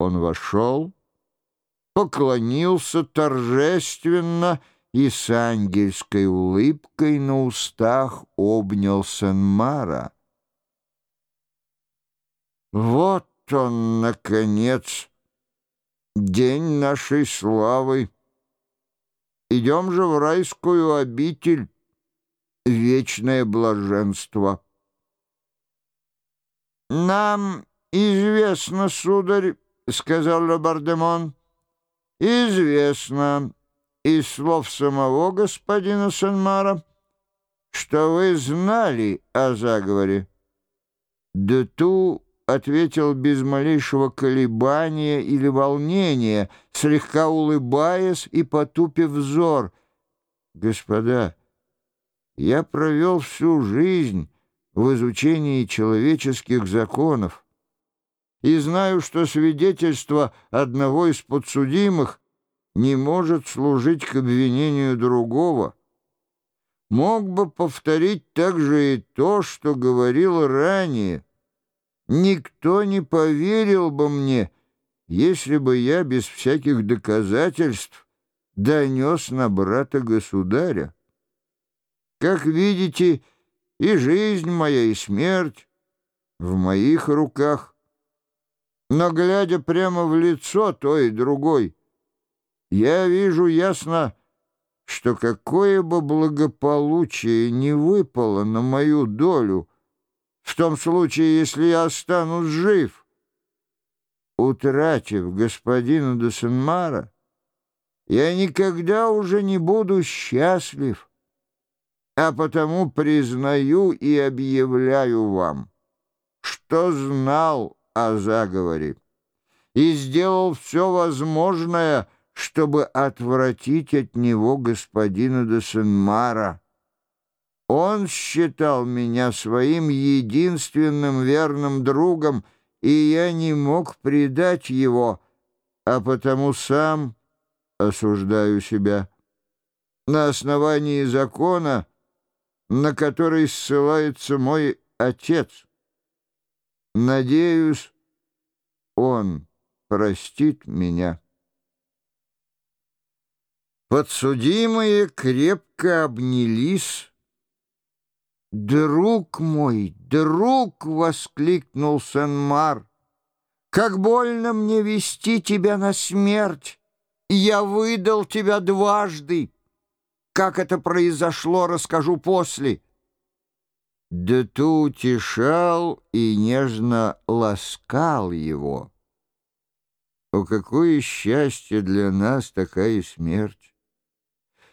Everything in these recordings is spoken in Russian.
Он вошел, поклонился торжественно и с ангельской улыбкой на устах обнял Сен-Мара. Вот он, наконец, день нашей славы. Идем же в райскую обитель, вечное блаженство. Нам известно, сударь, — сказал Лабардемон, — известно из слов самого господина Санмара, что вы знали о заговоре. Дету ответил без малейшего колебания или волнения, слегка улыбаясь и потупив взор. «Господа, я провел всю жизнь в изучении человеческих законов и знаю, что свидетельство одного из подсудимых не может служить к обвинению другого. Мог бы повторить также и то, что говорил ранее — Никто не поверил бы мне, если бы я без всяких доказательств донес на брата государя. Как видите, и жизнь моя, и смерть в моих руках. Но, глядя прямо в лицо той и другой, я вижу ясно, что какое бы благополучие не выпало на мою долю — в том случае, если я останусь жив. Утратив господина де Сенмара, я никогда уже не буду счастлив, а потому признаю и объявляю вам, что знал о заговоре и сделал все возможное, чтобы отвратить от него господина де Сенмара. Он считал меня своим единственным верным другом, и я не мог предать его, а потому сам осуждаю себя. На основании закона, на который ссылается мой отец. Надеюсь, он простит меня. Подсудимые крепко обнялись, «Друг мой, друг!» — воскликнул Сен-Мар. «Как больно мне вести тебя на смерть! Я выдал тебя дважды! Как это произошло, расскажу после!» Дету утешал и нежно ласкал его. О, какое счастье для нас такая смерть!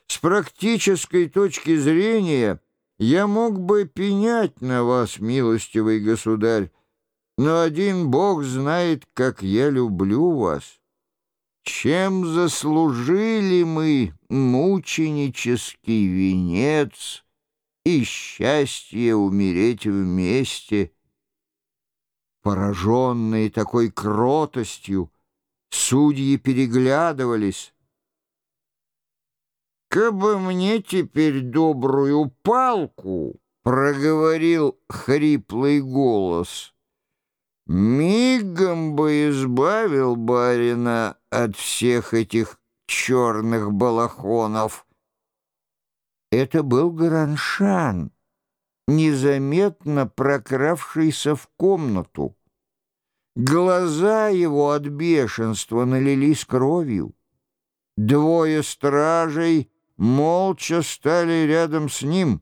С практической точки зрения — я мог бы пенять на вас, милостивый государь, но один Бог знает, как я люблю вас. Чем заслужили мы мученический венец и счастье умереть вместе? Пораженные такой кротостью, судьи переглядывались, «Кабы мне теперь добрую палку!» — проговорил хриплый голос. «Мигом бы избавил барина от всех этих черных балахонов!» Это был Граншан, незаметно прокравшийся в комнату. Глаза его от бешенства налились кровью. Двое стражей — молча стали рядом с ним.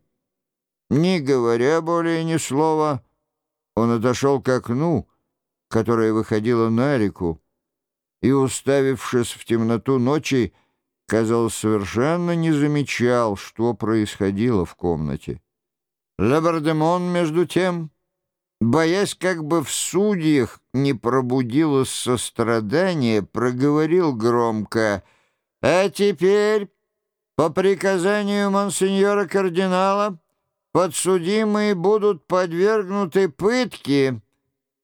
Не говоря более ни слова, он отошел к окну, которое выходило на реку, и, уставившись в темноту ночи, казалось, совершенно не замечал, что происходило в комнате. Лабардемон, между тем, боясь, как бы в судьях не пробудилось сострадание, проговорил громко «А теперь по приказанию монсеньора кардинала подсудимые будут подвергнуты пытке,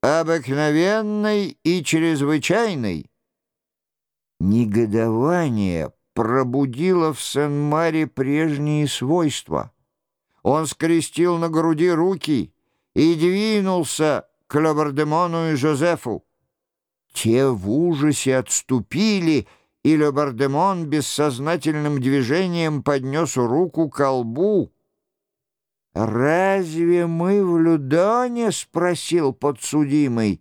обыкновенной и чрезвычайной. Негодование пробудило в Сен-Маре прежние свойства. Он скрестил на груди руки и двинулся к Лабардемону и Жозефу. Те в ужасе отступили, и Лебардемон бессознательным движением поднес руку к колбу. «Разве мы в Людоне?» — спросил подсудимый.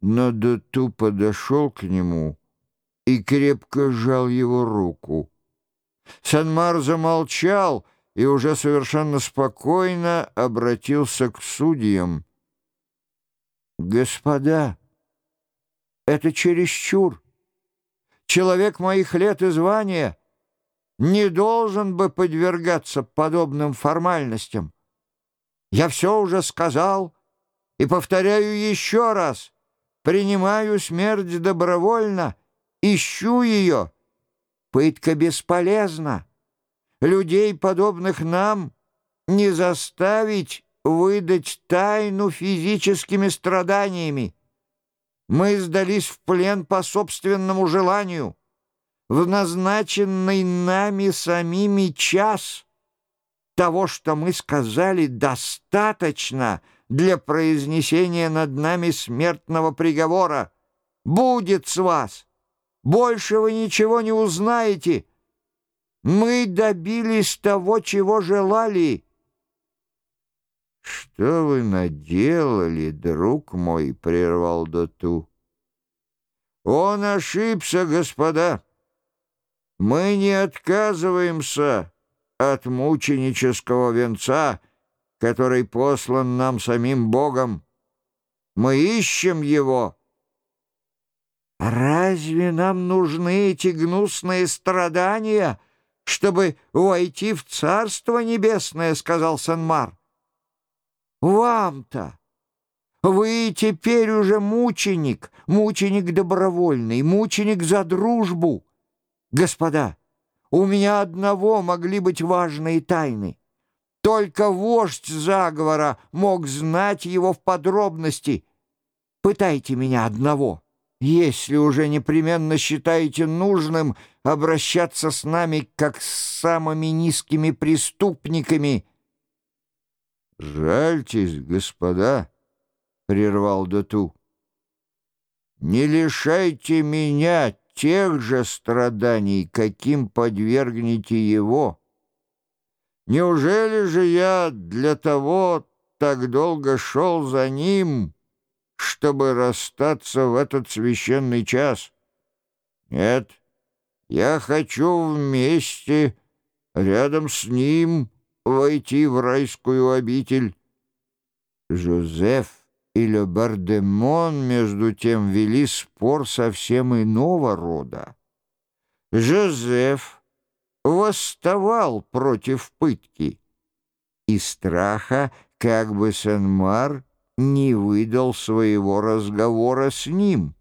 Но Доту подошел к нему и крепко сжал его руку. Санмар замолчал и уже совершенно спокойно обратился к судьям. «Господа, это чересчур. Человек моих лет и звания не должен бы подвергаться подобным формальностям. Я все уже сказал и повторяю еще раз. Принимаю смерть добровольно, ищу ее. Пытка бесполезна. Людей, подобных нам, не заставить выдать тайну физическими страданиями. Мы сдались в плен по собственному желанию. В назначенный нами самими час того, что мы сказали, достаточно для произнесения над нами смертного приговора. Будет с вас. Больше вы ничего не узнаете. Мы добились того, чего желали». «Что вы наделали, друг мой?» — прервал Доту. «Он ошибся, господа. Мы не отказываемся от мученического венца, который послан нам самим Богом. Мы ищем его». «Разве нам нужны эти гнусные страдания, чтобы войти в Царство Небесное?» — сказал Санмар. Вам-то! Вы теперь уже мученик, мученик добровольный, мученик за дружбу. Господа, у меня одного могли быть важные тайны. Только вождь заговора мог знать его в подробности. Пытайте меня одного, если уже непременно считаете нужным обращаться с нами как с самыми низкими преступниками — «Жальтесь, господа», — прервал Дату. «Не лишайте меня тех же страданий, каким подвергнете его. Неужели же я для того так долго шел за ним, чтобы расстаться в этот священный час? Нет, я хочу вместе, рядом с ним» войти в райскую обитель. Жозеф и Ле Бардемон, между тем, вели спор совсем иного рода. Жозеф восставал против пытки, и страха, как бы Сен-Мар не выдал своего разговора с ним.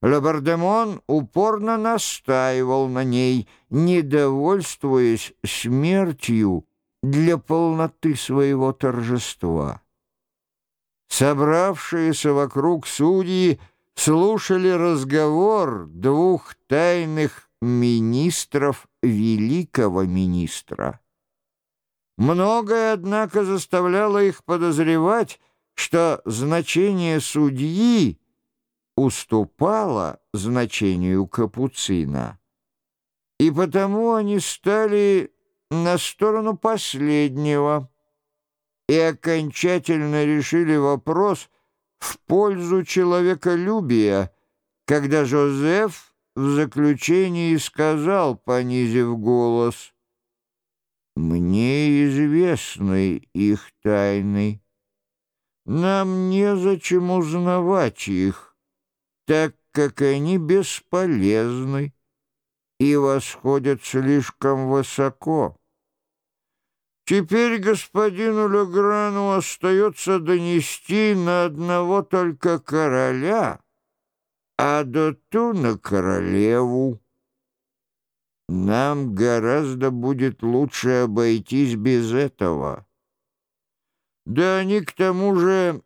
Лабардемон упорно настаивал на ней, недовольствуясь смертью, для полноты своего торжества. Собравшиеся вокруг судьи слушали разговор двух тайных министров великого министра. Многое, однако, заставляло их подозревать, что значение судьи уступало значению капуцина. И потому они стали на сторону последнего и окончательно решили вопрос в пользу человеколюбия, когда Жозеф в заключении сказал, понизив голос, «Мне известны их тайны. Нам незачем узнавать их, так как они бесполезны и восходят слишком высоко. Теперь господину Леграну остается донести на одного только короля, а до ту на королеву. Нам гораздо будет лучше обойтись без этого. Да они к тому же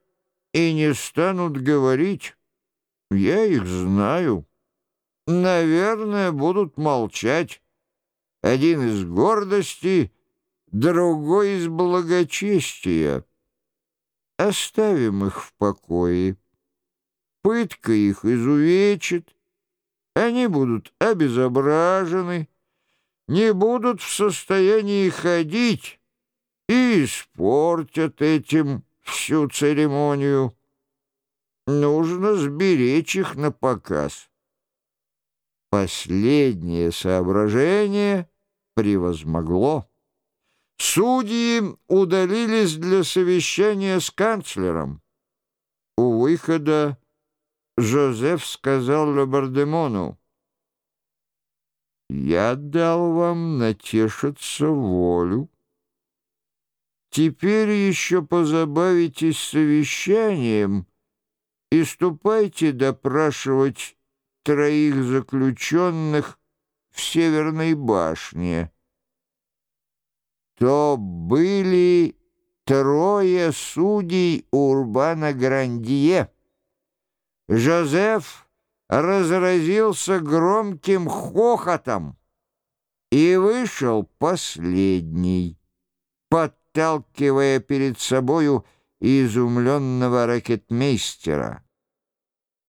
и не станут говорить. Я их знаю. Наверное, будут молчать. Один из гордости — другой из благочестия. Оставим их в покое. пытка их изувечит, они будут обезображены, не будут в состоянии ходить и испортят этим всю церемонию. Нужно сберечь их на показ. Последнее соображение превозмогло. Судьи удалились для совещания с канцлером. У выхода Жозеф сказал Лебардемону, «Я дал вам натешиться волю. Теперь еще позабавитесь совещанием и ступайте допрашивать троих заключенных в Северной башне. То были трое судей Урбана Грандье. Жозеф разразился громким хохотом и вышел последний, подталкивая перед собою изумленного ракетмейстера.